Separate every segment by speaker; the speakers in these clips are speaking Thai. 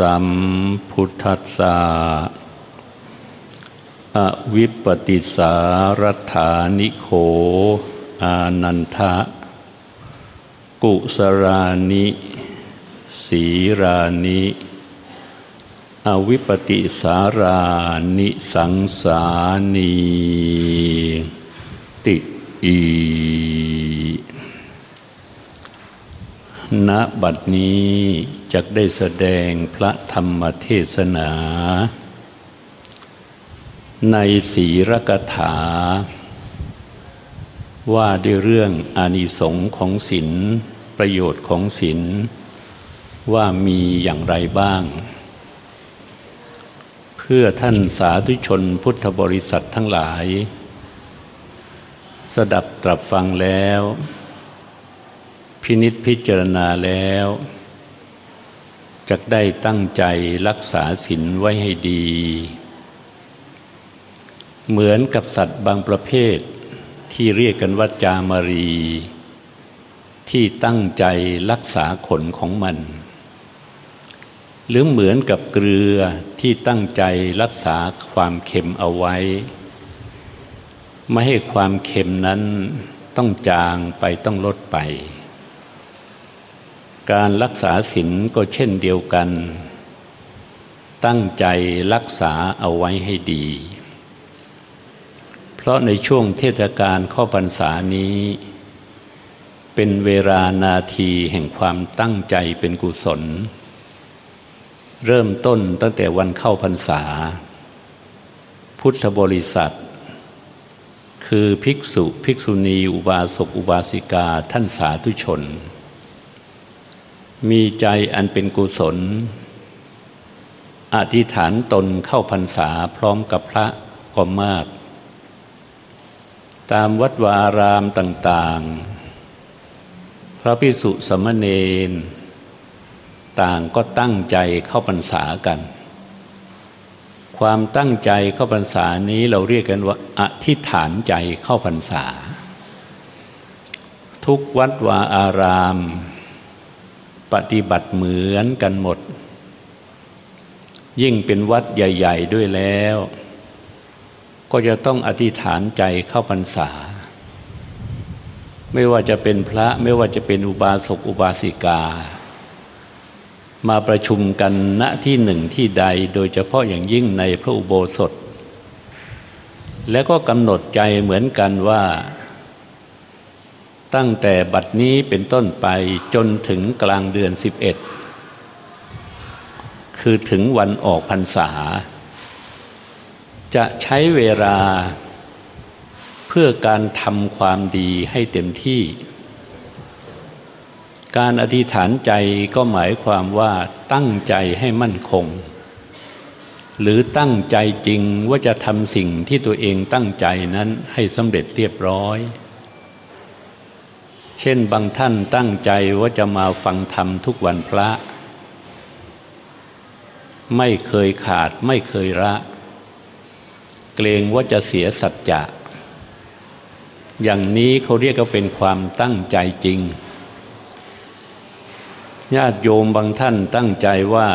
Speaker 1: สัมพุทธัสสะอวิปปิสารฐานิโข อานันทะ กุสรานิสีรานิ อวิปปิสารานิสังสานีติอีณบัดนี้ จะได้แสดงพระธรรมเทศนา ในสีรกถา ว่าด้วยเรื่องอานิสงส์ของศีลประโยชน์ของศีลว่ามีอย่างไรบ้าง เพื่อท่านสาธุชนพุทธบริษัททั้งหลาย สดับตรับฟังแล้ว พินิษพิจารณาแล้ว จะได้ตั้งใจรักษาศีลไว้ให้ดี เหมือนกับสัตว์บางประเภท ที่เรียกกันว่าจามารี ที่ตั้งใจรักษาขนของมัน หรือเหมือนกับเกลือที่ตั้งใจรักษาความเค็มเอาไว้ ไม่ให้ความเค็มนั้นต้องจางไปต้องลดไป การรักษาศีลก็เช่นเดียวกัน ตั้งใจรักษาเอาไว้ให้ดี เพราะในช่วงเทศกาลข้อพรรษานี้ เป็นเวลานาทีแห่งความตั้งใจเป็นกุศล เริ่มต้นตั้งแต่วันเข้าพรรษา พุทธบริษัท คือภิกษุภิกษุณีอุบาสกอุบาสิกาท่านสาธุชน มีใจอันเป็นกุศล อธิษฐานตนเข้าพรรษาพร้อมกับพระก็มาก ตามวัดวารามต่างๆ พระพิสุสมณเณรต่างก็ตั้งใจเข้าพรรษากัน ความตั้งใจเข้าพรรษานี้เราเรียกกันว่าอธิษฐานใจเข้าพรรษา ทุกวัดวาอาราม ปฏิบัติเหมือนกันหมด ยิ่งเป็นวัดใหญ่ ๆด้วยแล้ว ก็จะต้องอธิษฐานใจเข้าพรรษา ไม่ว่าจะเป็นพระไม่ว่าจะเป็นอุบาสกอุบาสิกา มาประชุมกันณที่หนึ่งที่ใดโดยเฉพาะอย่างยิ่งในพระอุโบสถ และก็กำหนดใจเหมือนกันว่า ตั้งแต่บัดนี้เป็นต้นไปจนถึงกลางเดือนสิบเอ็ดคือถึงวันออกพรรษา จะใช้เวลา เพื่อการทำความดีให้เต็มที่ การอธิษฐานใจก็หมายความว่าตั้งใจให้มั่นคง หรือตั้งใจจริงว่าจะทำสิ่งที่ตัวเองตั้งใจนั้นให้สำเร็จเรียบร้อย เช่นบางท่านตั้งใจว่าจะมาฟังธรรมทุกวันพระ ไม่เคยขาดไม่เคยละ เกรงว่าจะเสียสัจจะ อย่างนี้เขาเรียกว่าเป็นความตั้งใจจริง ญาติโยมบางท่านตั้งใจว่า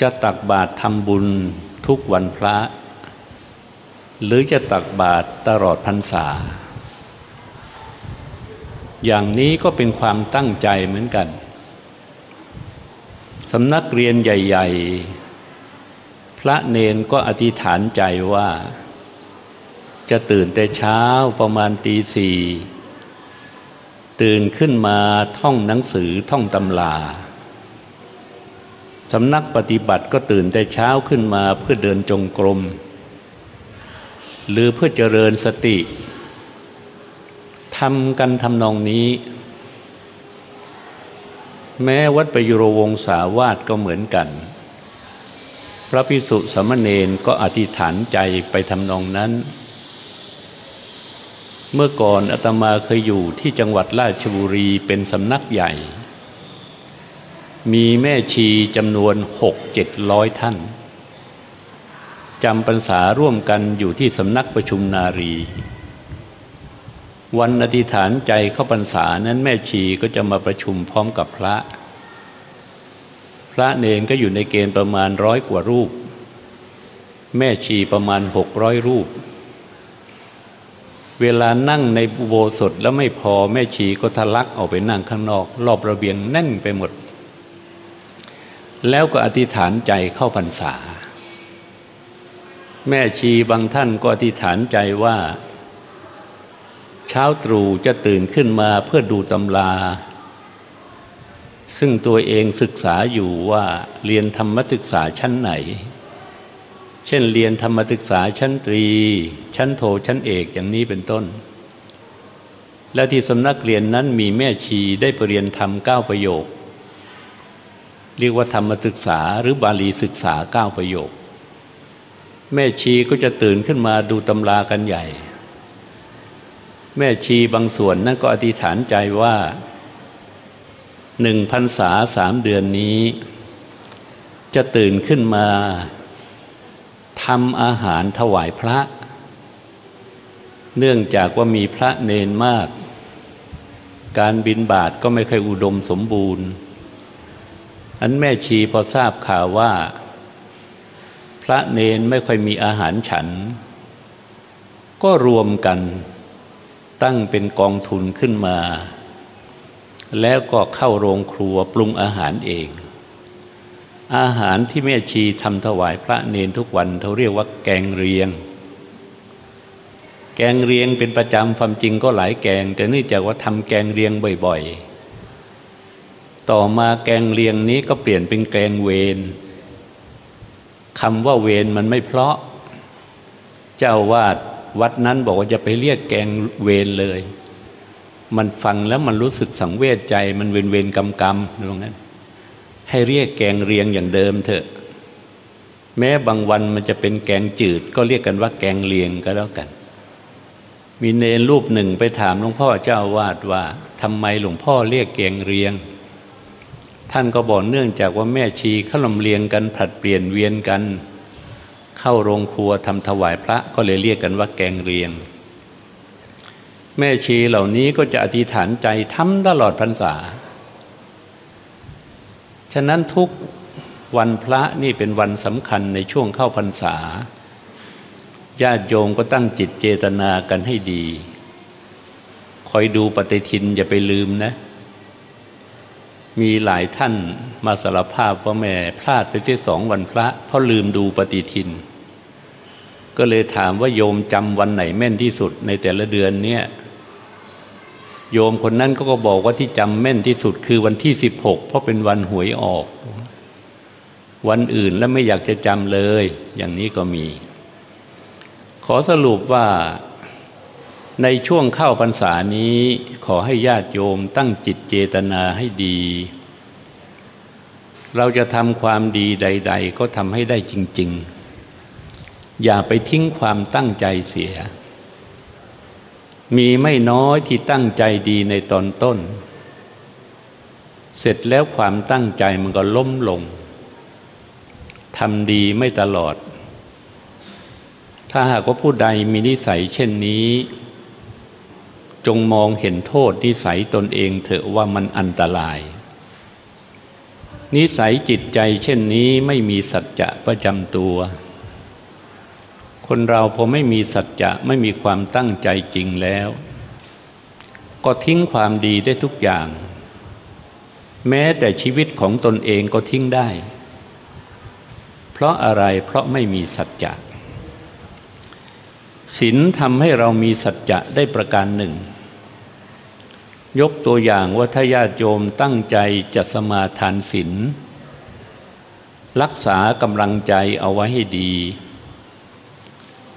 Speaker 1: จะตักบาตรทำบุญทุกวันพระ หรือจะตักบาตรตลอดพรรษา อย่างนี้ก็เป็นความตั้งใจเหมือนกันสำนักเรียนใหญ่ ๆ พระเนนก็อธิษฐานใจว่า จะตื่นแต่เช้าประมาณตีสี่ตื่นขึ้นมาท่องหนังสือท่องตำลาสำนักปฏิบัติก็ตื่นแต่เช้าขึ้นมาเพื่อเดินจงกรม หรือเพื่อเจริญสติ ทำกันทำนองนี้ แม้วัดประยุรวงศาวาสก็เหมือนกัน พระพิสุสมณเณรก็อธิษฐานใจไปทำนองนั้น เมื่อก่อนอาตมาเคยอยู่ที่จังหวัดราชบุรีเป็นสำนักใหญ่ มีแม่ชีจำนวนหกเจ็ดร้อยท่านจำพรรษาร่วมกันอยู่ที่สำนักประชุมนารี วันอธิษฐานใจเข้าพรรษานั้นแม่ชีก็จะมาประชุมพร้อมกับพระ พระเนนก็อยู่ในเกณฑ์ประมาณร้อยกว่ารูป แม่ชีประมาณหกร้อยรูป เวลานั่งในอุโบสถแล้วไม่พอแม่ชีก็ทะลักออกไปนั่งข้างนอก รอบระเบียงแน่นไปหมด แล้วก็อธิษฐานใจเข้าพรรษา แม่ชีบางท่านก็อธิษฐานใจว่า เช้าตรู่จะตื่นขึ้นมาเพื่อดูตำรา ซึ่งตัวเองศึกษาอยู่ว่าเรียนธรรมศึกษาชั้นไหน เช่นเรียนธรรมศึกษาชั้นตรี ชั้นโทชั้นเอกอย่างนี้เป็นต้น และที่สำนักเรียนนั้นมีแม่ชีได้ปรริยนธรรมเก้าประโยค เรียกว่าธรรมศึกษาหรือบาลีศึกษาเก้าประโยค แม่ชีก็จะตื่นขึ้นมาดูตำรากันใหญ่ แม่ชีบางส่วนนั่นก็อธิษฐานใจว่าหนึ่งพันษาสามเดือนนี้ จะตื่นขึ้นมาทำอาหารถวายพระ เนื่องจากว่ามีพระเนนมาก การบินบาทก็ไม่เคยอุดมสมบูรณ์ อันแม่ชีพอทราบข่าวว่า พระเนนไม่ค่อยมีอาหารฉัน ก็รวมกัน ตั้งเป็นกองทุนขึ้นมา แล้วก็เข้าโรงครัวปรุงอาหารเอง อาหารที่แม่ชีทำถวายพระเนนทุกวันเขาเรียกว่าแกงเรียง แกงเรียงเป็นประจำความจริงก็หลายแกง แต่เนื่องจากว่าทำแกงเรียงบ่อยๆ ต่อมาแกงเรียงนี้ก็เปลี่ยนเป็นแกงเวนคำว่าเวรมันไม่เพราะ เจ้าวาด วัดนั้นบอกว่าจะไปเรียกแกงเวรเลย มันฟังแล้วมันรู้สึกสังเวชใจ มันเวรเวรกำกำตรงนั้น ให้เรียกแกงเรียงอย่างเดิมเถอะ แม้บางวันมันจะเป็นแกงจืด ก็เรียกกันว่าแกงเลียงก็แล้วกัน มีเนรรูปหนึ่งไปถามหลวงพ่อเจ้าวาดว่าทำไมหลวงพ่อเรียกแกงเรียง ท่านก็บอกเนื่องจากว่าแม่ชีเขาลำเลียงกันผัดเปลี่ยนเวียนกัน เข้าโรงครัวทำถวายพระก็เลยเรียกกันว่าแกงเรียง แม่ชีเหล่านี้ก็จะอธิษฐานใจทำตลอดพรรษา ฉะนั้นทุกวันพระนี่เป็นวันสำคัญในช่วงเข้าพรรษา ญาติโยมก็ตั้งจิตเจตนากันให้ดี คอยดูปฏิทินอย่าไปลืมนะ มีหลายท่านมาสารภาพว่าแม่พลาดไปที่สองวันพระ เพราะลืมดูปฏิทิน ก็เลยถามว่าโยมจำวันไหนแม่นที่สุดในแต่ละเดือนเนี่ยโยมคนนั้นก็บอกว่าที่จำแม่นที่สุดคือวันที่สิบหกเพราะเป็นวันหวยออก วันอื่นแล้วไม่อยากจะจำเลย อย่างนี้ก็มี ขอสรุปว่า ในช่วงเข้าพรรษานี้ขอให้ญาติโยมตั้งจิตเจตนาให้ดี เราจะทำความดีใด ๆ ก็ทำให้ได้จริง ๆ อย่าไปทิ้งความตั้งใจเสีย มีไม่น้อยที่ตั้งใจดีในตอนต้น เสร็จแล้วความตั้งใจมันก็ล้มลงทำดีไม่ตลอด ถ้าหากว่าผู้ใดมีนิสัยเช่นนี้ จงมองเห็นโทษนิสัยตนเองเถอะว่ามันอันตราย นิสัยจิตใจเช่นนี้ไม่มีสัจจะประจำตัว คนเราพอไม่มีสัจจะไม่มีความตั้งใจจริงแล้ว ก็ทิ้งความดีได้ทุกอย่าง แม้แต่ชีวิตของตนเองก็ทิ้งได้ เพราะอะไรเพราะไม่มีสัจจะศีลทำให้เรามีสัจจะได้ประการหนึ่ง ยกตัวอย่างว่าถ้าญาติโยมตั้งใจจะสมาทานศีลรักษากำลังใจเอาไว้ให้ดี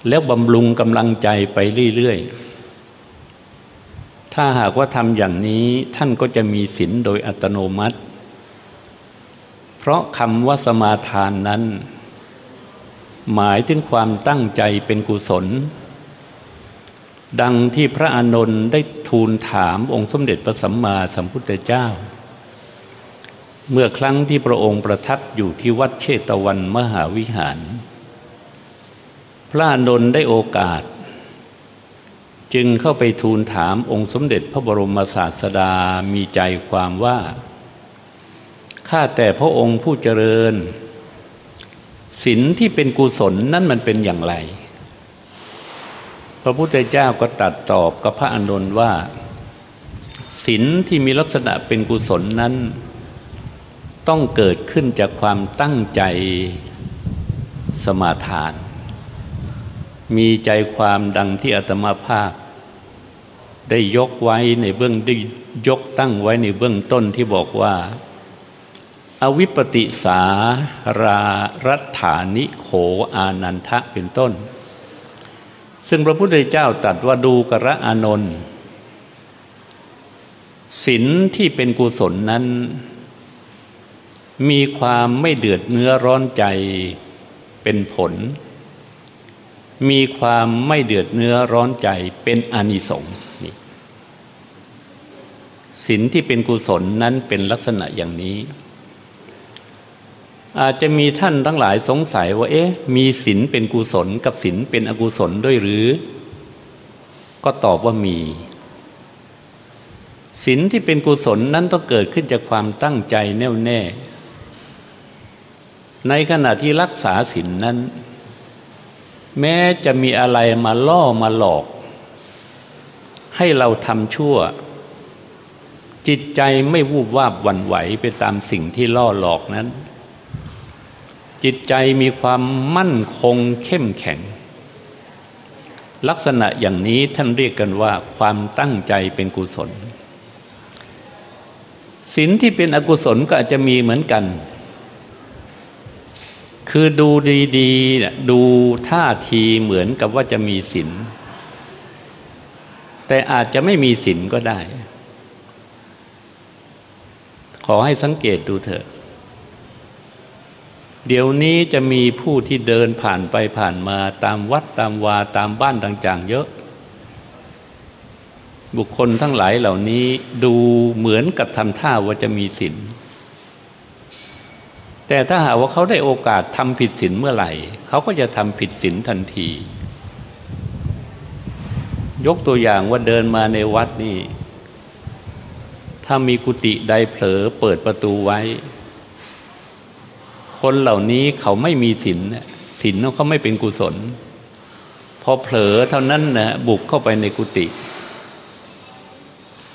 Speaker 1: แล้วบำรุงกำลังใจไปเรื่อยๆ ถ้าหากว่าทำอย่างนี้ท่านก็จะมีศีลโดยอัตโนมัติ เพราะคำว่าสมาทานนั้น หมายถึงความตั้งใจเป็นกุศล ดังที่พระอานนท์ได้ทูลถามองค์สมเด็จพระสัมมาสัมพุทธเจ้า เมื่อครั้งที่พระองค์ประทับอยู่ที่วัดเชตวันมหาวิหาร พระอานนท์ได้โอกาส จึงเข้าไปทูลถามองค์สมเด็จพระบรมศาสดามีใจความว่า ข้าแต่พระองค์ผู้เจริญศีลที่เป็นกุศลนั่นมันเป็นอย่างไร พระพุทธเจ้าก็ตัดตอบกับพระอานนท์ว่าศีลที่มีลักษณะเป็นกุศลนั้น ต้องเกิดขึ้นจากความตั้งใจสมาทาน มีใจความดังที่อาตมาภาพ ได้ยกไว้ในเบื้องได้ยกตั้งไว้ในเบื้องต้นที่บอกว่า อวิปติสารารัฐานิโขอานันทะเป็นต้น ซึ่งพระพุทธเจ้าตรัสว่าดูกระอานนท์ศีลที่เป็นกุศลนั้น มีความไม่เดือดเนื้อร้อนใจเป็นผล มีความไม่เดือดเนื้อร้อนใจเป็นอนิสงส์นี่ศีลที่เป็นกุศลนั้นเป็นลักษณะอย่างนี้ อาจจะมีท่านทั้งหลายสงสัยว่า เอ๊ะ มีศีลเป็นกุศลกับศีลเป็นอกุศลด้วยหรือ ก็ตอบว่ามีศีลที่เป็นกุศลนั้นต้องเกิดขึ้นจากความตั้งใจแน่วแน่ ในขณะที่รักษาศีลนนั้น แม้จะมีอะไรมาล่อมาหลอก ให้เราทำชั่ว จิตใจไม่วูบวาบวันไหวไปตามสิ่งที่ล่อหลอกนั้น จิตใจมีความมั่นคงเข้มแข็ง ลักษณะอย่างนี้ท่านเรียกกันว่าความตั้งใจเป็นกุศลศีลที่เป็นอกุศลก็อาจจะมีเหมือนกัน คือดูดีๆดูท่าทีเหมือนกับว่าจะมีศีลแต่อาจจะไม่มีศีลก็ได้ ขอให้สังเกตดูเถอะ เดี๋ยวนี้จะมีผู้ที่เดินผ่านไปผ่านมาตามวัดตามวาตามบ้านต่างๆ เยอะ บุคคลทั้งหลายเหล่านี้ดูเหมือนกับทำท่าว่าจะมีศีลแต่ถ้าหากว่าเขาได้โอกาสทำผิดศีลเมื่อไหร่ เขาก็จะทำผิดศีลทันที ยกตัวอย่างว่าเดินมาในวัดนี่ ถ้ามีกุฏิใดเผลอเปิดประตูไว้ คนเหล่านี้เขาไม่มีศีลศีลเขาไม่เป็นกุศล พอเผลอเท่านั้นนะบุกเข้าไปในกุฏิ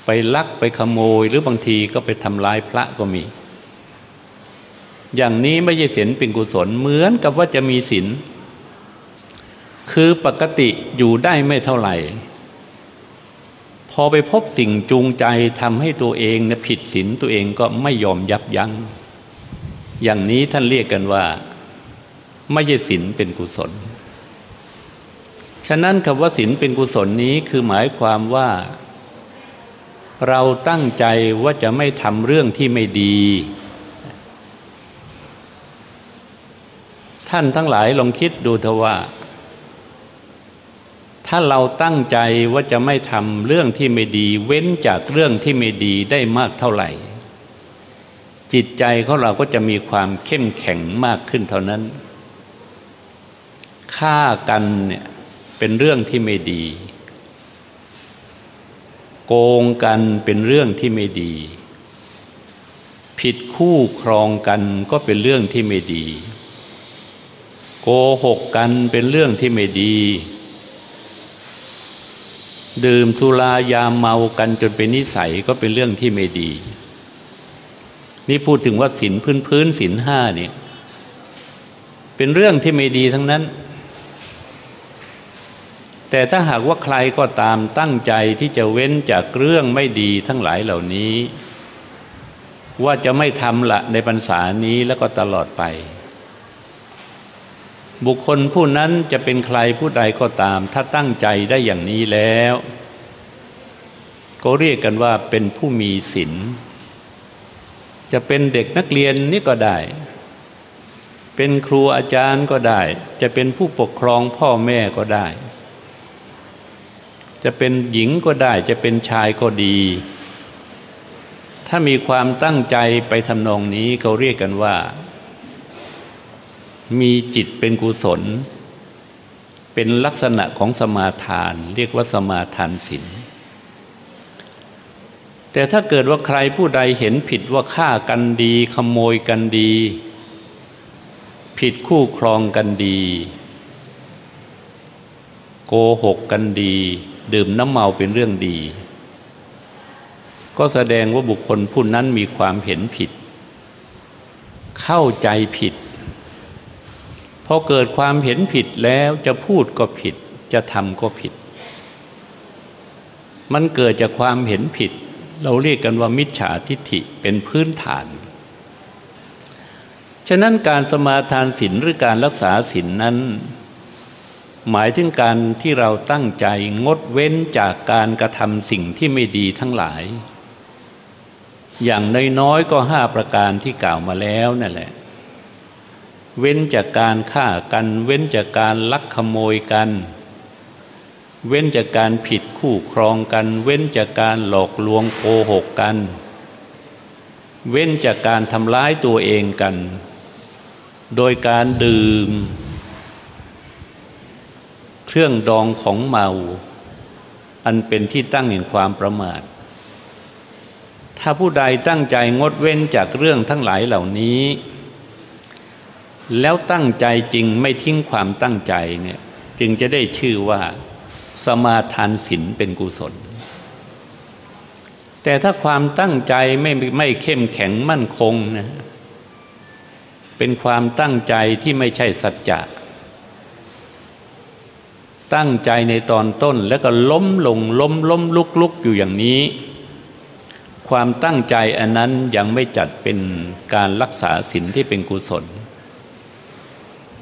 Speaker 1: ไปลักไปขโมยหรือบางทีก็ไปทำลายพระก็มี อย่างนี้ไม่ใช่ศีลเป็นกุศลเหมือนกับว่าจะมีศีลคือปกติอยู่ได้ไม่เท่าไหร่ พอไปพบสิ่งจูงใจทำให้ตัวเองนะผิดศีลตัวเองก็ไม่ยอมยับยัง้ง อย่างนี้ท่านเรียกกันว่า ไม่ใช่ศีลเป็นกุศล ฉะนั้นคำว่าศีลเป็นกุศลนี้คือหมายความว่า เราตั้งใจว่าจะไม่ทำเรื่องที่ไม่ดี ท่านทั้งหลายลองคิดดูเถอะว่า ถ้าเราตั้งใจว่าจะไม่ทำเรื่องที่ไม่ดี เว้นจากเรื่องที่ไม่ดีได้มากเท่าไหร่ จิตใจของเราก็จะมีความเข้มแข็งมากขึ้นเท่านั้นฆ่ากันเนี่ยเป็นเรื่องที่ไม่ดี โกงกันเป็นเรื่องที่ไม่ดี ผิดคู่ครองกันก็เป็นเรื่องที่ไม่ดี โกหกกันเป็นเรื่องที่ไม่ดี ดื่มสุรายาเมากันจนเป็นนิสัยก็เป็นเรื่องที่ไม่ดี นี่พูดถึงว่าศีลพื้นพื้นศีลห้าเนี่ยเป็นเรื่องที่ไม่ดีทั้งนั้น แต่ถ้าหากว่าใครก็ตามตั้งใจที่จะเว้นจากเรื่องไม่ดีทั้งหลายเหล่านี้ ว่าจะไม่ทำละในพรรษานี้แล้วก็ตลอดไป บุคคลผู้นั้นจะเป็นใครผู้ใดก็ตาม ถ้าตั้งใจได้อย่างนี้แล้ว ก็เรียกกันว่าเป็นผู้มีศีล จะเป็นเด็กนักเรียนนี่ก็ได้ เป็นครูอาจารย์ก็ได้ จะเป็นผู้ปกครองพ่อแม่ก็ได้ จะเป็นหญิงก็ได้ จะเป็นชายก็ดี ถ้ามีความตั้งใจไปทำนองนี้เขาเรียกกันว่า มีจิตเป็นกุศล เป็นลักษณะของสมาทาน เรียกว่าสมาทานศีล แต่ถ้าเกิดว่าใครผู้ใดเห็นผิดว่าฆ่ากันดี ขโมยกันดี ผิดคู่ครองกันดี โกหกกันดี ดื่มน้ำเมาเป็นเรื่องดี ก็แสดงว่าบุคคลผู้นั้นมีความเห็นผิด เข้าใจผิดพอเกิดความเห็นผิดแล้วจะพูดก็ผิด จะทำก็ผิด มันเกิดจากความเห็นผิด เราเรียกกันว่ามิจฉาทิฏฐิเป็นพื้นฐาน ฉะนั้นการสมาทานศีลหรือการรักษาศีลนนั้น หมายถึงการที่เราตั้งใจงดเว้นจากการกระทำสิ่งที่ไม่ดีทั้งหลาย อย่างน้อยๆก็ห้าประการที่กล่าวมาแล้วนั่นแหละ เว้นจากการฆ่ากัน เว้นจากการลักขโมยกันเเว้นจากการผิดคู่ครองกัน เว้นจากการหลอกลวงโกหกกัน เว้นจากการทำร้ายตัวเองกัน โดยการดื่ม เครื่องดองของเมา อันเป็นที่ตั้งแห่งความประมาท ถ้าผู้ใดตั้งใจงดเว้นจากเรื่องทั้งหลายเหล่านี้ แล้วตั้งใจจริงไม่ทิ้งความตั้งใจเนี่ยจึงจะได้ชื่อว่า สมาทานศีลเป็นกุศล แต่ถ้าความตั้งใจไม่ไม่เข้มแข็งมั่นคงนะเป็นความตั้งใจที่ไม่ใช่สัจจะตั้งใจในตอนต้นแล้วก็ล้มลงล้มล้มลุกลุกอยู่อย่างนี้ ความตั้งใจอันนั้นยังไม่จัดเป็นการรักษาศีลที่เป็นกุศล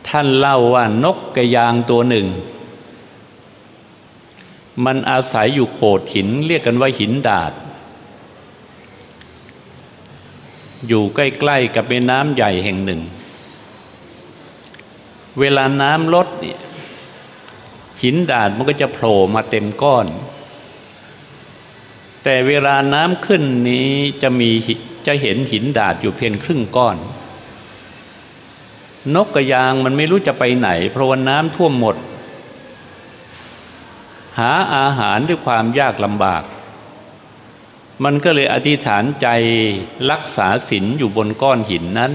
Speaker 1: ท่านเล่าว่านกกระยางตัวหนึ่ง มันอาศัยอยู่โขดหิน เรียกกันว่าหินดาด อยู่ใกล้ๆกับแม่น้ำใหญ่แห่งหนึ่ง เวลาน้ำลดหินดาดมันก็จะโผล่มาเต็มก้อน แต่เวลาน้ำขึ้นนี้จะมีจะเห็นหินดาดอยู่เพียงครึ่งก้อน นกกระยางมันไม่รู้จะไปไหน เพราะว่าน้ำท่วมหมด หาอาหารด้วยความยากลำบาก มันก็เลยอธิษฐานใจรักษาศีลอยู่บนก้อนหินนั้น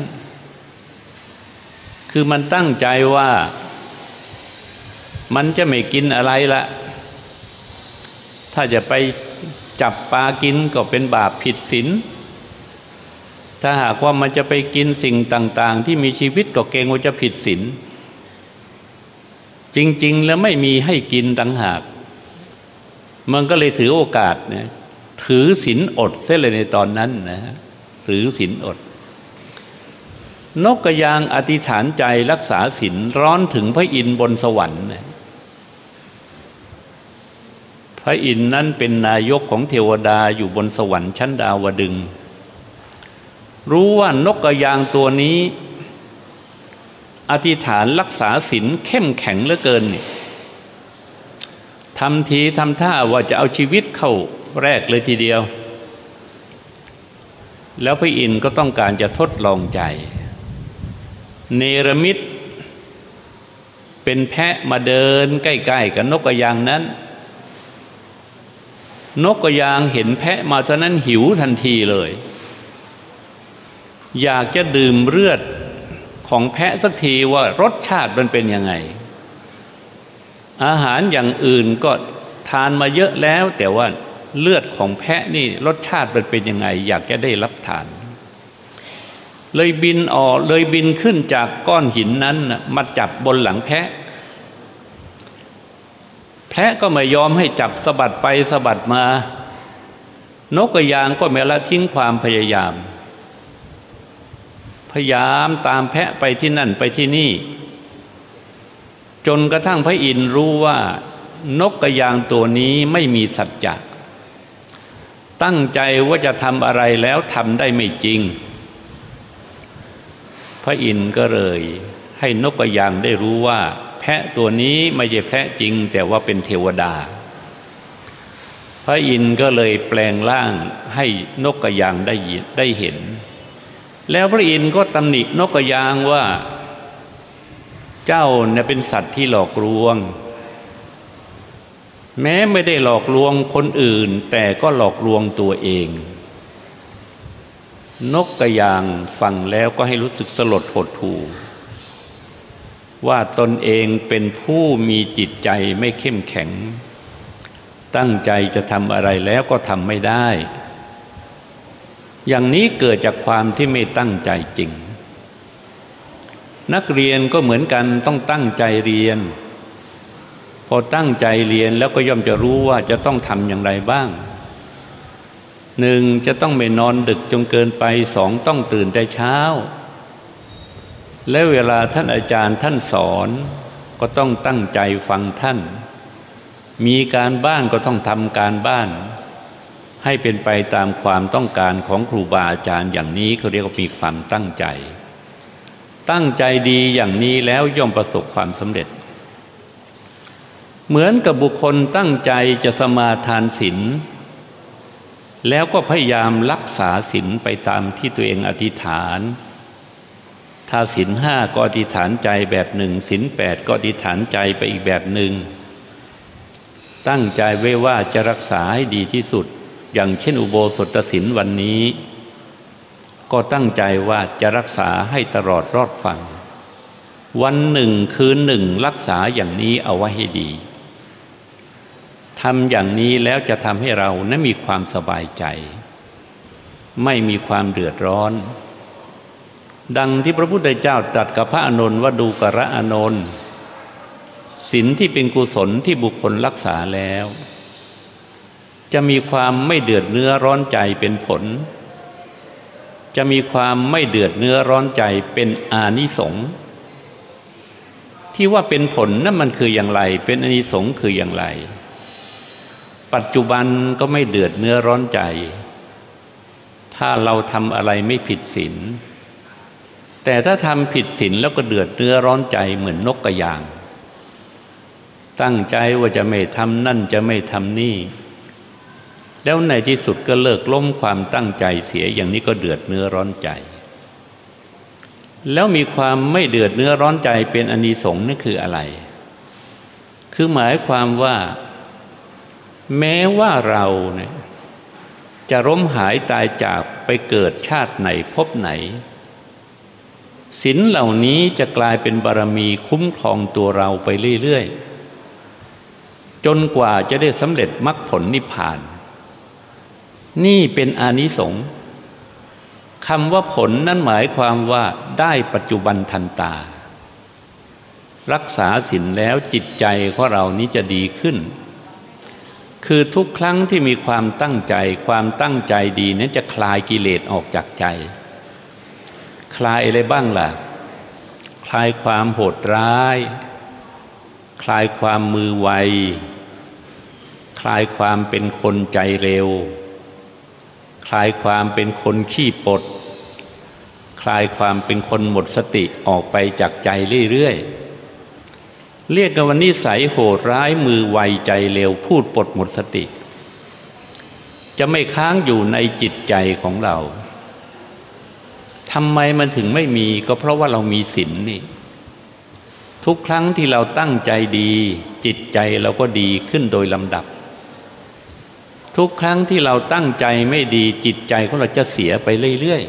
Speaker 1: คือมันตั้งใจว่า มันจะไม่กินอะไรละถ้าจะไปจับปลากินก็เป็นบาปผิดศีลถ้าหากว่ามันจะไปกินสิ่งต่าง ๆ ที่มีชีวิตก็เกรงว่าจะผิดศีลจริง ๆ แล้วไม่มีให้กินต่างหาก มันก็เลยถือโอกาสเนี่ยถือศีลอดเส้นเลยในตอนนั้นนะถือศีลอด นกกระยางอธิษฐานใจรักษาศีลร้อนถึงพระอินทร์บนสวรรค์พระอินทร์นั้นเป็นนายกของเทวดาอยู่บนสวรรค์ชั้นดาวดึง รู้ว่านกกระยางตัวนี้ อธิษฐานรักษาศีลเข้มแข็งเหลือเกินเนี่ย ทำทีทำท่าว่าจะเอาชีวิตเข้าแรกเลยทีเดียว แล้วพระอินทร์ก็ต้องการจะทดลองใจ เนรมิตเป็นแพะมาเดินใกล้ๆกับนกกระยางนั้น นกกระยางเห็นแพะมาเท่านั้นหิวทันทีเลย อยากจะดื่มเลือดของแพะสักทีว่ารสชาติมันเป็นยังไง อาหารอย่างอื่นก็ทานมาเยอะแล้ว แต่ว่าเลือดของแพะนี่รสชาติมันเป็นยังไง อยากจะได้รับทาน เลยบินออกเลยบินขึ้นจากก้อนหินนั้นมาจับบนหลังแพะ แพะก็ไม่ยอมให้จับสะบัดไปสะบัดมา นกกระยางก็ไม่ละทิ้งความพยายาม พยายามตามแพะไปที่นั่นไปที่นี่ จนกระทั่งพระอินทร์รู้ว่านกกระยางตัวนี้ไม่มีสัจจะตั้งใจว่าจะทำอะไรแล้วทำได้ไม่จริง พระอินทร์ก็เลยให้นกกระยางได้รู้ว่า แพะตัวนี้ไม่ใช่แพะจริง แต่ว่าเป็นเทวดา พระอินทร์ก็เลยแปลงร่างให้นกกระยางได้ได้เห็น แล้วพระอินทร์ก็ตำหนินกกระยางว่า เจ้าเนี่ยเป็นสัตว์ที่หลอกลวง แม้ไม่ได้หลอกลวงคนอื่น แต่ก็หลอกลวงตัวเอง นกกระยางฟังแล้วก็ให้รู้สึกสลดหดหู่ว่าตนเองเป็นผู้มีจิตใจไม่เข้มแข็ง ตั้งใจจะทำอะไรแล้วก็ทำไม่ได้ อย่างนี้เกิดจากความที่ไม่ตั้งใจจริง นักเรียนก็เหมือนกันต้องตั้งใจเรียน พอตั้งใจเรียนแล้วก็ย่อมจะรู้ว่าจะต้องทำอย่างไรบ้างหนึ่งจะต้องไม่นอนดึกจนเกินไปสองต้องตื่นแต่เช้า และเวลาท่านอาจารย์ท่านสอนก็ต้องตั้งใจฟังท่าน มีการบ้านก็ต้องทำการบ้าน ให้เป็นไปตามความต้องการของครูบาอาจารย์อย่างนี้เขาเรียกว่ามีความตั้งใจ ตั้งใจดีอย่างนี้แล้วย่อมประสบความสำเร็จ เหมือนกับบุคคลตั้งใจจะสมาทานศีลแล้วก็พยายามรักษาศีลไปตามที่ตัวเองอธิษฐาน ถ้าศีลห้าก็อธิษฐานใจแบบหนึ่งศีลแปดก็อธิษฐานใจไปอีกแบบหนึ่ง ตั้งใจไว้ว่าจะรักษาให้ดีที่สุด อย่างเช่นอุโบสถศีลวันนี้ ก็ตั้งใจว่าจะรักษาให้ตลอดรอดฟัง วันหนึ่งคืนหนึ่งรักษาอย่างนี้เอาไว้ให้ดีทำอย่างนี้แล้วจะทำให้เรานั้นมีความสบายใจ ไม่มีความเดือดร้อน ดังที่พระพุทธเจ้าตรัสกับพระอานนท์ว่าดูกระอานนท์ศีลที่เป็นกุศลที่บุคคลรักษาแล้ว จะมีความไม่เดือดเนื้อร้อนใจเป็นผล จะมีความไม่เดือดเนื้อร้อนใจเป็นอานิสงส์ที่ว่าเป็นผลนั่นมันคืออย่างไร เป็นอานิสงส์คืออย่างไร ปัจจุบันก็ไม่เดือดเนื้อร้อนใจ ถ้าเราทำอะไรไม่ผิดศีลแต่ถ้าทำผิดศีลแล้วก็เดือดเนื้อร้อนใจเหมือนนกกระยาง ตั้งใจว่าจะไม่ทำนั่นจะไม่ทำนี่ แล้วในที่สุดก็เลิกล้มความตั้งใจเสียอย่างนี้ก็เดือดเนื้อร้อนใจ แล้วมีความไม่เดือดเนื้อร้อนใจเป็นอนิสงส์นั่นคืออะไร คือหมายความว่า แม้ว่าเราเนี่ยจะล้มหายตายจากไปเกิดชาติไหนพบไหนศีลเหล่านี้จะกลายเป็นบารมีคุ้มครองตัวเราไปเรื่อย ๆ จนกว่าจะได้สำเร็จมรรคผลนิพพาน นี่เป็นอานิสงส์คำว่าผลนั้นหมายความว่าได้ปัจจุบันทันตา รักษาศีลแล้วจิตใจของเรานี้จะดีขึ้น คือทุกครั้งที่มีความตั้งใจ ความตั้งใจดีนั้นจะคลายกิเลสออกจากใจ คลายอะไรบ้างล่ะ คลายความโหดร้าย คลายความมือไว คลายความเป็นคนใจเร็ว คลายความเป็นคนขี้ปด คลายความเป็นคนหมดสติออกไปจากใจเรื่อยๆ เรียกกันว่านิสัยโหดร้ายมือไวใจเร็วพูดปดหมดสติ จะไม่ค้างอยู่ในจิตใจของเราทำไมมันถึงไม่มีก็เพราะว่าเรามีศีลนนี่ทุกครั้งที่เราตั้งใจดี จิตใจเราก็ดีขึ้นโดยลำดับ ทุกครั้งที่เราตั้งใจไม่ดีจิตใจของเราจะเสียไปเรื่อย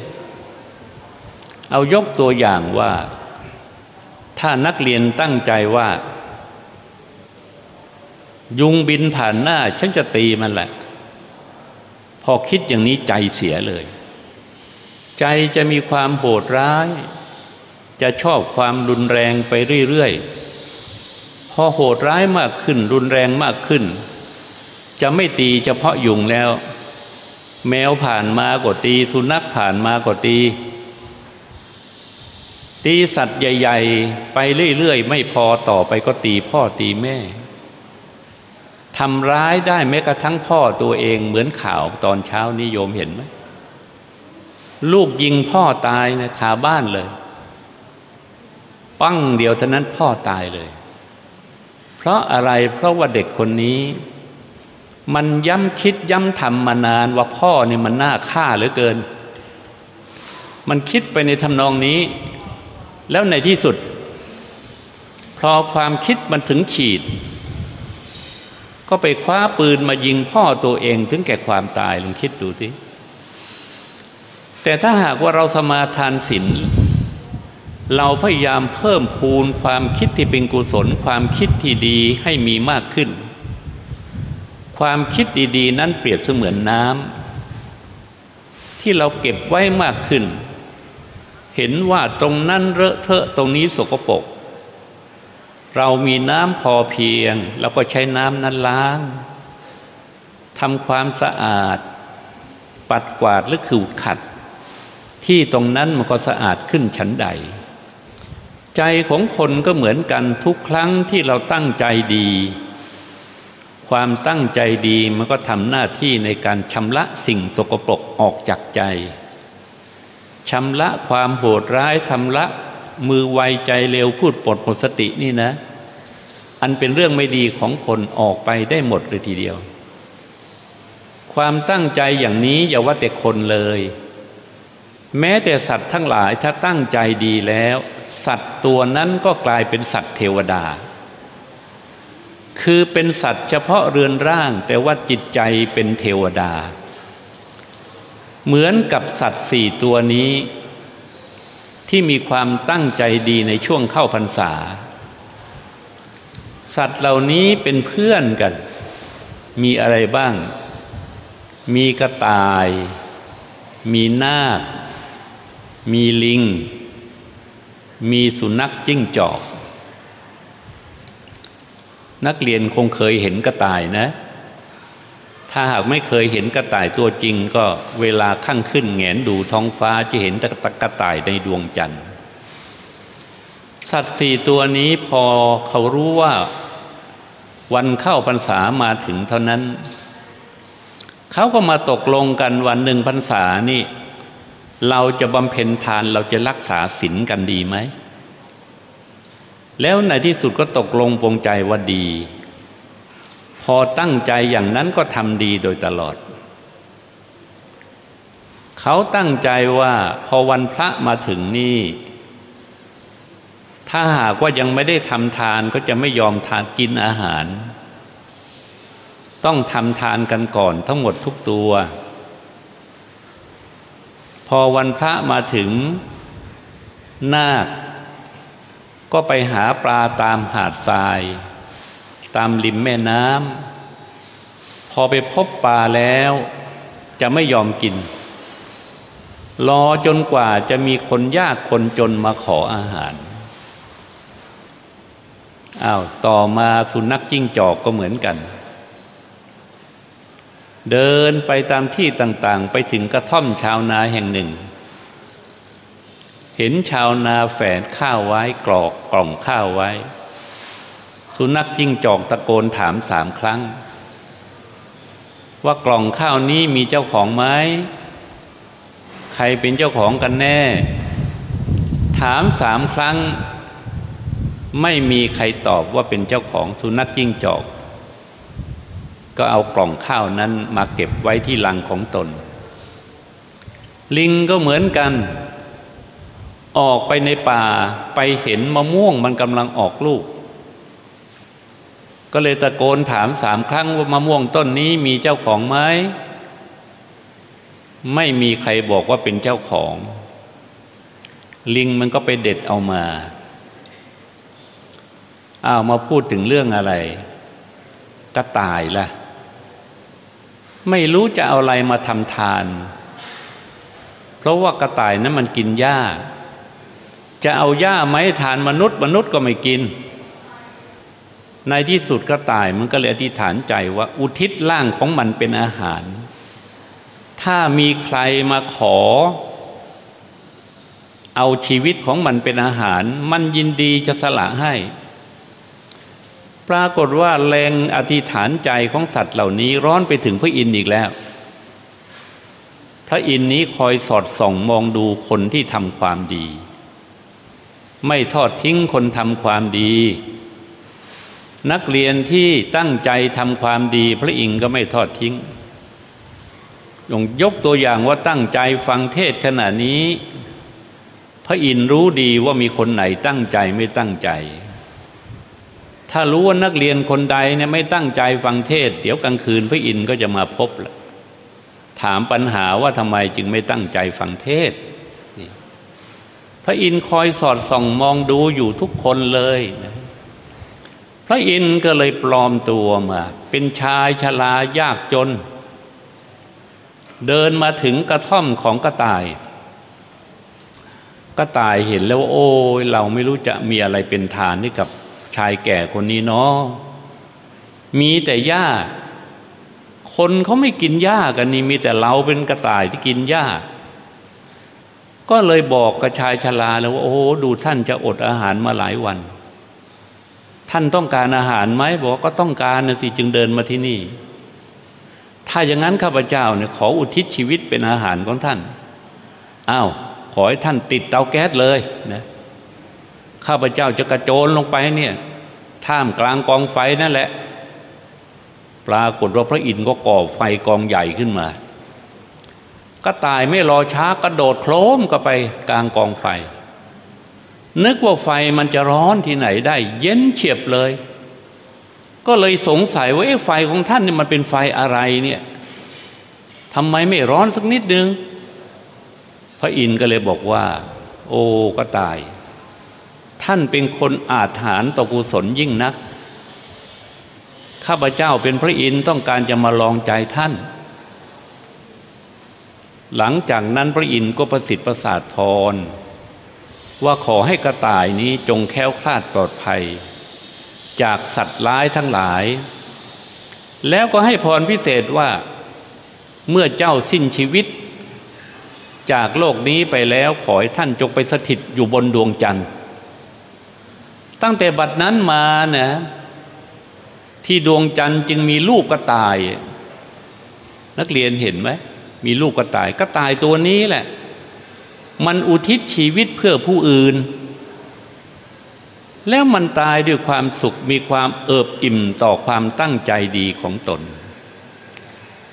Speaker 1: ๆ เอายกตัวอย่างว่า ถ้านักเรียนตั้งใจว่า ยุงบินผ่านหน้า ฉันจะตีมันแหละ พอคิดอย่างนี้ใจเสียเลย ใจจะมีความโหดร้าย จะชอบความรุนแรงไปเรื่อยๆ พอโหดร้ายมากขึ้นรุนแรงมากขึ้น จะไม่ตีเฉพาะยุงแล้ว แมวผ่านมาก็ตี สุนัขผ่านมาก็ตี ตีสัตว์ใหญ่ ๆ ไปเรื่อย ๆ ไม่พอต่อไปก็ตีพ่อตีแม่ทำร้ายได้แม้กระทั่งพ่อตัวเองเหมือนข่าวตอนเช้านิยมเห็นไหมลูกยิงพ่อตายนะคาบ้านเลย ปั้งเดียวเท่านั้นพ่อตายเลย เพราะอะไรเพราะว่าเด็กคนนี้ มันย้ำคิดย้ำทำมานานว่าพ่อเนี่ยมันน่าฆ่าเหลือเกิน มันคิดไปในทำนองนี้ แล้วในที่สุด พอความคิดมันถึงขีด ก็ไปคว้าปืนมายิงพ่อตัวเองถึงแก่ความตายลองคิดดูสิ แต่ถ้าหากว่าเราสมาทานศีลเราพยายามเพิ่มพูนความคิดที่เป็นกุศล ความคิดที่ดีให้มีมากขึ้น ความคิดดีๆ นั้นเปรียบเสมือนน้ำที่เราเก็บไว้มากขึ้น เห็นว่าตรงนั้นเลอะเทอะตรงนี้สกปรกเรามีน้ำพอเพียงเราก็ใช้น้ำนั้นล้างทำความสะอาด ปัดกวาดหรือขูดขัด ที่ตรงนั้นมันก็สะอาดขึ้นชั้นใด ใจของคนก็เหมือนกันทุกครั้งที่เราตั้งใจดี ความตั้งใจดีมันก็ทำหน้าที่ในการชำระสิ่งสกปรกออกจากใจชำระความโหดร้ายทำละมือไวใจเร็วพูดปดหมดสตินี่นะ อันเป็นเรื่องไม่ดีของคนออกไปได้หมดเลยทีเดียว ความตั้งใจอย่างนี้อย่าว่าแต่คนเลย แม้แต่สัตว์ทั้งหลายถ้าตั้งใจดีแล้ว สัตว์ตัวนั้นก็กลายเป็นสัตว์เทวดา คือเป็นสัตว์เฉพาะเรือนร่าง แต่ว่าจิตใจเป็นเทวดา เหมือนกับสัตว์สี่ตัวนี้ ที่มีความตั้งใจดีในช่วงเข้าพรรษา สัตว์เหล่านี้เป็นเพื่อนกัน มีอะไรบ้าง มีกระต่าย มีนาค มีลิง มีสุนัขจิ้งจอก นักเรียนคงเคยเห็นกระต่ายนะ ถ้าหากไม่เคยเห็นกระต่ายตัวจริง ก็เวลาข้างขึ้นแงนดูท้องฟ้าจะเห็นตะกระต่ายในดวงจันทร์ สัตว์สี่ตัวนี้พอเขารู้ว่าวันเข้าพรรษามาถึงเท่านั้น เขาก็มาตกลงกันวันหนึ่งพรรษานี่ เราจะบำเพ็ญทานเราจะรักษาศีลกันดีไหม แล้วในที่สุดก็ตกลงปรงใจว่าดี พอตั้งใจอย่างนั้นก็ทำดีโดยตลอด เขาตั้งใจว่าพอวันพระมาถึงนี่ ถ้าหากว่ายังไม่ได้ทำทานก็จะไม่ยอมทานกินอาหาร ต้องทำทานกันก่อนทั้งหมดทุกตัว พอวันพระมาถึงนาค ก็ไปหาปลาตามหาดทราย ตามริมแม่น้ำพอไปพบปลาแล้วจะไม่ยอมกิน รอจนกว่าจะมีคนยากคนจนมาขออาหารอ้าวต่อมาสุนัขจิ้งจอกก็เหมือนกัน เดินไปตามที่ต่างๆ ไปถึงกระท่อมชาวนาแห่งหนึ่ง เห็นชาวนาแฝนข้าวไว้กรอกกล่องข้าวไว้ สุนัขจิ้งจอกตะโกนถามสามครั้ง ว่ากล่องข้าวนี้มีเจ้าของไหมใครเป็นเจ้าของกันแน่ ถามสามครั้ง ไม่มีใครตอบว่าเป็นเจ้าของสุนัขจิ้งจอก ก็เอากล่องข้าวนั้นมาเก็บไว้ที่ลังของตน ลิงก็เหมือนกัน ออกไปในป่าไปเห็นมะม่วงมันกำลังออกลูก ก็เลยตะโกนถามสามครั้งว่ามะม่วงต้นนี้มีเจ้าของไหมไม่มีใครบอกว่าเป็นเจ้าของ ลิงมันก็ไปเด็ดเอามาอ้าวมาพูดถึงเรื่องอะไร กระต่ายล่ะ ไม่รู้จะเอาอะไรมาทำทาน เพราะว่ากระต่ายนั้นมันกินหญ้า จะเอาหญ้าไหมทานมนุษย์ มนุษย์ก็ไม่กิน ในที่สุดกระต่ายมันก็เลยอธิษฐานใจว่าอุทิศร่างของมันเป็นอาหาร ถ้ามีใครมาขอ เอาชีวิตของมันเป็นอาหาร มันยินดีจะสละให้ ปรากฏว่าแรงอธิษฐานใจของสัตว์เหล่านี้ร้อนไปถึงพระอินทร์อีกแล้วพระอินทร์นี้คอยสอดส่องมองดูคนที่ทำความดี ไม่ทอดทิ้งคนทำความดี นักเรียนที่ตั้งใจทำความดี พระอินทร์ก็ไม่ทอดทิ้งยงยกตัวอย่างว่าตั้งใจฟังเทศขณะนี้ พระอินทร์รู้ดีว่ามีคนไหนตั้งใจไม่ตั้งใจ ถ้ารู้ว่านักเรียนคนใดเนี่ยไม่ตั้งใจฟังเทศ เดี๋ยวกลางคืนพระอินทร์ก็จะมาพบละถามปัญหาว่าทำไมจึงไม่ตั้งใจฟังเทศ พระอินทร์คอยสอดส่องมองดูอยู่ทุกคนเลยนะพระอินทร์ก็เลยปลอมตัวมา เป็นชายชรายากจน เดินมาถึงกระท่อมของกระต่าย กระต่ายเห็นแล้ว โอ้ยเราไม่รู้จะมีอะไรเป็นทานให้กับชายแก่คนนี้เนาะมีแต่หญ้า คนเขาไม่กินหญ้ากันนี่มีแต่เราเป็นกระต่ายที่กินหญ้า ก็เลยบอกกับชายชราแล้วว่าโอ้ดูท่านจะอดอาหารมาหลายวัน ท่านต้องการอาหารไหมบอกก็ต้องการนะสิจึงเดินมาที่นี่ ถ้าอย่างนั้นข้าพเจ้าเนี่ยขออุทิศชีวิตเป็นอาหารของท่านอ้าวขอให้ท่านติดเตาแก๊สเลยนะข้าพเจ้าจะกระโจนลงไปเนี่ยท่ามกลางกองไฟนั่นแหละ ปรากฏว่าพระอินทร์ก็ก่อไฟกองใหญ่ขึ้นมา ก็ตายไม่รอช้ากระโดดโคลมก็ไปกลางกองไฟ นึกว่าไฟมันจะร้อนที่ไหนได้ เย็นเฉียบเลย ก็เลยสงสัยว่าไฟของท่านนี่มันเป็นไฟอะไรเนี่ยทำไมไม่ร้อนสักนิดนึง พระอินทร์ก็เลยบอกว่า โอ้ก็ตาย ท่านเป็นคนอาถรรพ์ต่อกุศลยิ่งนัก ข้าพเจ้าเป็นพระอินทร์ต้องการจะมาลองใจท่าน หลังจากนั้นพระอินทร์ก็ประสิทธิ์ประสาทพร ว่าขอให้กระต่ายนี้จงแค้วคลาดปลอดภัย จากสัตว์ร้ายทั้งหลาย แล้วก็ให้พรพิเศษว่า เมื่อเจ้าสิ้นชีวิต จากโลกนี้ไปแล้วขอให้ท่านจงไปสถิตอยู่บนดวงจันทร์ ตั้งแต่บัดนั้นมานะที่ดวงจันทร์จึงมีลูกกระต่าย นักเรียนเห็นไหม มีลูกกระต่ายกระต่ายตัวนี้แหละ มันอุทิศชีวิตเพื่อผู้อื่น แล้วมันตายด้วยความสุขมีความเอิบอิ่มต่อความตั้งใจดีของตน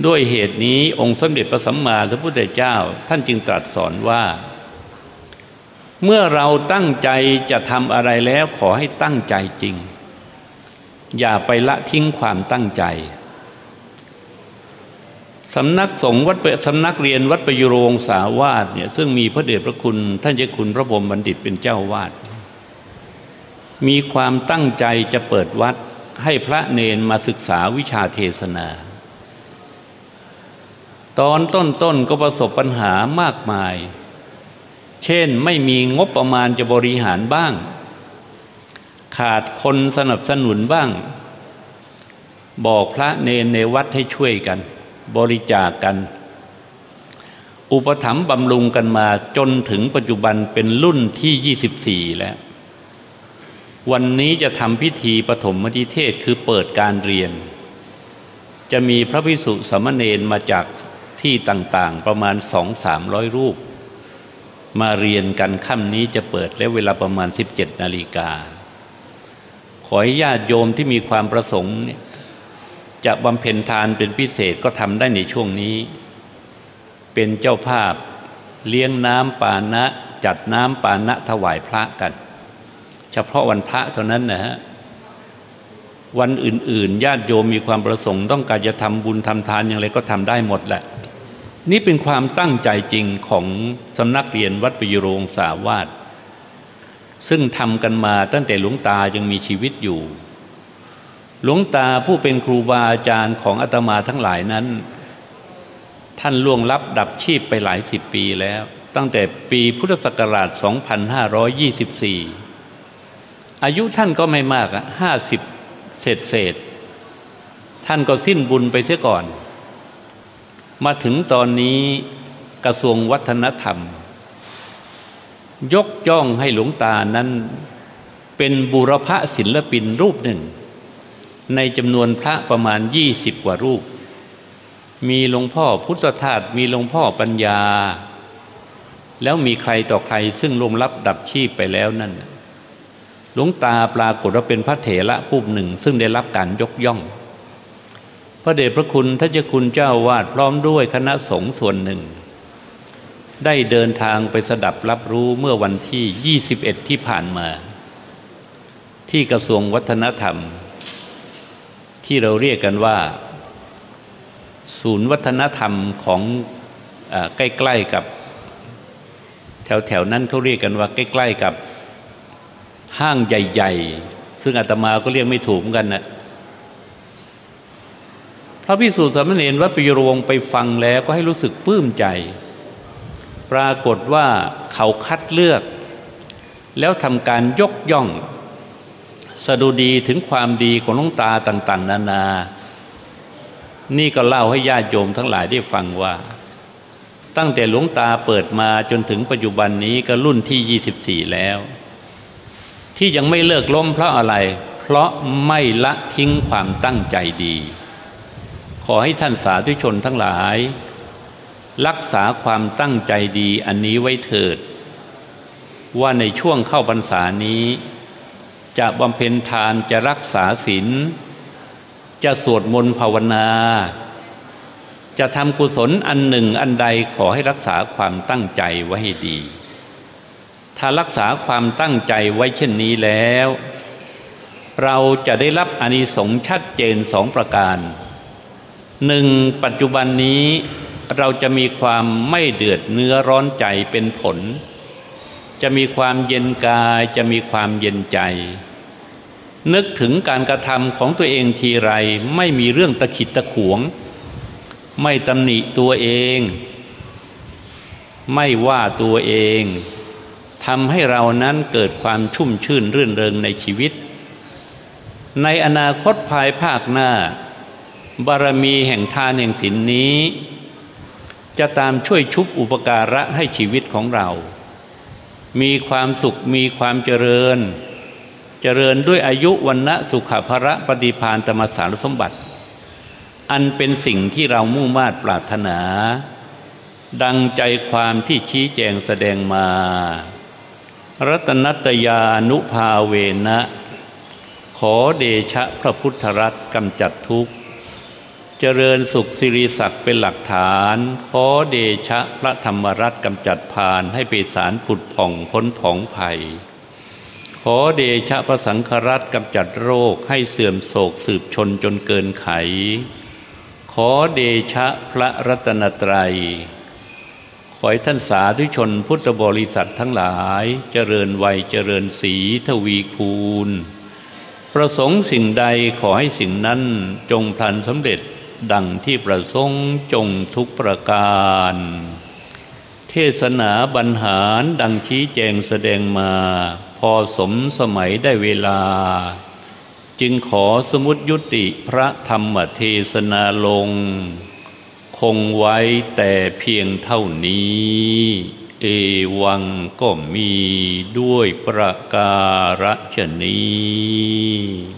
Speaker 1: ด้วยเหตุนี้องค์สมเด็จพระสัมมาสัมพุทธเจ้า ท่านจึงตรัสสอนว่า เมื่อเราตั้งใจจะทำอะไรแล้วขอให้ตั้งใจจริง อย่าไปละทิ้งความตั้งใจ สำนักสงฆ์วัดสำนักเรียนวัดประยุโรงสาวาสเนี่ยซึ่งมีพระเดชพระคุณท่านเจ้าคุณพระพรมบัณฑิตเป็นเจ้าวาดมีความตั้งใจจะเปิดวัดให้พระเนนมาศึกษาวิชาเทศนา ตอนต้นๆก็ประสบปัญหามากมาย เช่นไม่มีงบประมาณจะบริหารบ้าง ขาดคนสนับสนุนบ้าง บอกพระเนนในวัดให้ช่วยกัน บริจาคกกัน อุปถัมภ์บำรุงกันมาจนถึงปัจจุบันเป็นรุ่นที่ 24 แล้ว วันนี้จะทำพิธีปฐมมติเทศคือเปิดการเรียน จะมีพระพิสุสมณเณรมาจากที่ต่างๆ ประมาณสองสามร้อยรูป มาเรียนกันค่ำนี้จะเปิดและเวลาประมาณ 17 นาฬิกาขอให้ญาติโยมที่มีความประสงค์เนี่ย จะบำเพ็ญทานเป็นพิเศษก็ทำได้ในช่วงนี้ เป็นเจ้าภาพเลี้ยงน้ำปานะจัดน้ำปานะถวายพระกัน เฉพาะวันพระเท่านั้นนะฮะวันอื่น ๆ ญาติโยมมีความประสงค์ต้องการจะทำบุญทำทานอย่างไรก็ทำได้หมดแหละ นี่เป็นความตั้งใจจริงของสำนักเรียนวัดปยโรงสาวาสซึ่งทำกันมาตั้งแต่หลวงตายังมีชีวิตอยู่ หลวงตาผู้เป็นครูบาอาจารย์ของอาตมาทั้งหลายนั้น ท่านล่วงลับดับชีพไปหลายสิบปีแล้ว ตั้งแต่ปีพุทธศักราช 2524 อายุท่านก็ไม่มากห้าสิบเศษเศษ ท่านก็สิ้นบุญไปเสียก่อน มาถึงตอนนี้กระทรวงวัฒนธรรม ยกย่องให้หลวงตานั้น เป็นบุรพศิลปินรูปหนึ่ง ในจำนวนพระประมาณยี่สิบกว่ารูป มีหลวงพ่อพุทธทาสมีหลวงพ่อปัญญา แล้วมีใครต่อใครซึ่งลงรับดับชีพไปแล้วนั่นหลวงตาปรากฏว่าเป็นพระเถระผู้หนึ่ง ซึ่งได้รับการยกย่อง พระเดชพระคุณท่านเจ้าคุณเจ้าวาดพร้อมด้วยคณะสงฆ์ส่วนหนึ่ง ได้เดินทางไปสดับรับรู้เมื่อวันที่ 21 ที่ผ่านมา ที่กระทรวงวัฒนธรรม ที่เราเรียกกันว่า ศูนย์วัฒนธรรมของอใกล้ๆกับ แถวๆนั้นเขาเรียกกันว่า ใกล้ ๆกับห้างใหญ่ ๆ ซึ่งอาตมาก็เรียกไม่ถูกเหมือนกันนะพระพิสุทธสามเณรวัดปิยรวงไปฟังแล้วก็ให้รู้สึกปลื้มใจ ปรากฏว่าเขาคัดเลือก แล้วทำการยกย่อง สดุดีถึงความดีของน้องตาต่าง ๆ นานา นี่ก็เล่าให้ญาติโยมทั้งหลายได้ฟังว่า ตั้งแต่หลวงตาเปิดมาจนถึงปัจจุบันนี้ก็รุ่นที่ 24 แล้ว ที่ยังไม่เลิกล้มเพราะอะไร เพราะไม่ละทิ้งความตั้งใจดี ขอให้ท่านสาธุชนทั้งหลาย รักษาความตั้งใจดีอันนี้ไว้เถิด ว่าในช่วงเข้าพรรษานี้ จะบำเพ็ญทานจะรักษาศีลจะสวดมนต์ภาวนา จะทำกุศลอันหนึ่งอันใดขอให้รักษาความตั้งใจไว้ให้ดี ถ้ารักษาความตั้งใจไว้เช่นนี้แล้ว เราจะได้รับอานิสงส์ชัดเจนสองประการหนึ่งปัจจุบันนี้เราจะมีความไม่เดือดเนื้อร้อนใจเป็นผล จะมีความเย็นกายจะมีความเย็นใจ นึกถึงการกระทำของตัวเองทีไรไม่มีเรื่องตะขิดตะขวง ไม่ตำหนิตัวเอง ไม่ว่าตัวเองทำให้เรานั้นเกิดความชุ่มชื่นรื่นเริงในชีวิต ในอนาคตภายภาคหน้า บารมีแห่งทานแห่งศีลนนี้ จะตามช่วยชุบอุปการะให้ชีวิตของเรา มีความสุขมีความเจริญ เจริญด้วยอายุวันณะสุขภระปฏิพานธรรมสารสมบัติ อันเป็นสิ่งที่เรามุ่งมา่ปรารถนา ดังใจความที่ชี้แจงแสดงมา รัตนัตยานุภาเวนะ ขอเดชะพระพุทธรัตน์กำจัดทุกข์ เจริญสุขสิริศักดิ์เป็นหลักฐาน ขอเดชะพระธรรมรัตน์กำจัดพานให้ไปสารผุดผ่องพ้นผ่องภัย ขอเดชะพระสังฆรัตน์กำจัดโรคให้เสื่อมโศกสืบชนจนเกินไข ขอเดชะพระรัตนตรัย ขอให้ท่านสาธุชนพุทธบริษัททั้งหลาย เจริญวัยเจริญสีทวีคูณ ประสงค์สิ่งใดขอให้สิ่งนั้นจงพลันสำเร็จ ดังที่ประสงค์จงทุกประการ เทศนาบรรหารดังชี้แจงแสดงมา พอสมสมัยได้เวลา จึงขอสมุดยุติพระธรรมเทศนาลง คงไว้แต่เพียงเท่านี้ เอวังก็มีด้วยประการฉนี้